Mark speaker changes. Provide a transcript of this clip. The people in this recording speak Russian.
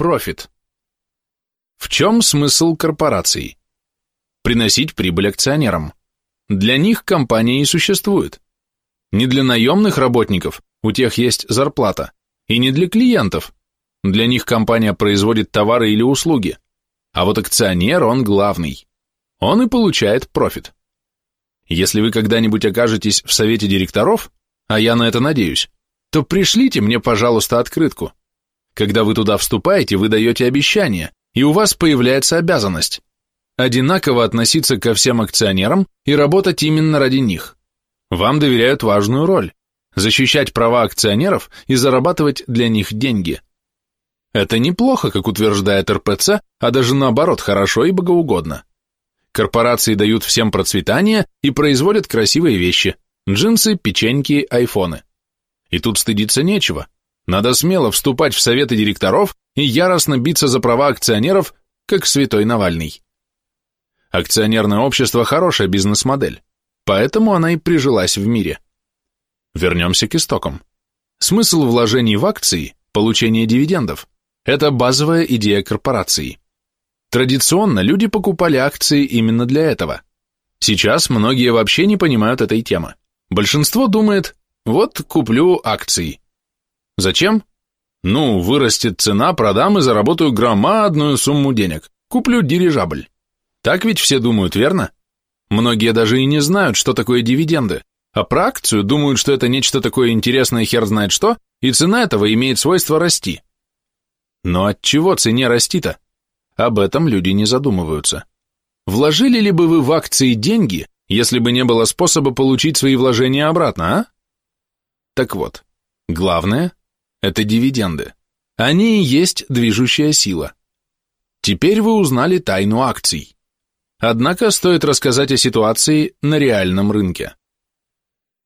Speaker 1: Профит. В чем смысл корпораций? Приносить прибыль акционерам. Для них компания и существует. Не для наемных работников, у тех есть зарплата, и не для клиентов. Для них компания производит товары или услуги. А вот акционер, он главный. Он и получает профит. Если вы когда-нибудь окажетесь в совете директоров, а я на это надеюсь, то пришлите мне, пожалуйста, открытку. Когда вы туда вступаете, вы даете обещание, и у вас появляется обязанность одинаково относиться ко всем акционерам и работать именно ради них. Вам доверяют важную роль – защищать права акционеров и зарабатывать для них деньги. Это неплохо, как утверждает РПЦ, а даже наоборот хорошо и богоугодно. Корпорации дают всем процветание и производят красивые вещи – джинсы, печеньки, айфоны. И тут стыдиться нечего. Надо смело вступать в советы директоров и яростно биться за права акционеров, как святой Навальный. Акционерное общество – хорошая бизнес-модель, поэтому она и прижилась в мире. Вернемся к истокам. Смысл вложений в акции – получение дивидендов. Это базовая идея корпорации. Традиционно люди покупали акции именно для этого. Сейчас многие вообще не понимают этой темы. Большинство думает, вот куплю акции. Зачем? Ну, вырастет цена, продам и заработаю громадную сумму денег. Куплю дирижабль. Так ведь все думают, верно? Многие даже и не знают, что такое дивиденды, а про акцию думают, что это нечто такое интересное хер знает что, и цена этого имеет свойство расти. Но от чего цене расти-то? Об этом люди не задумываются. Вложили ли бы вы в акции деньги, если бы не было способа получить свои вложения обратно, а? Так вот, главное – это дивиденды. Они и есть движущая сила. Теперь вы узнали тайну акций. Однако стоит рассказать о ситуации на реальном рынке.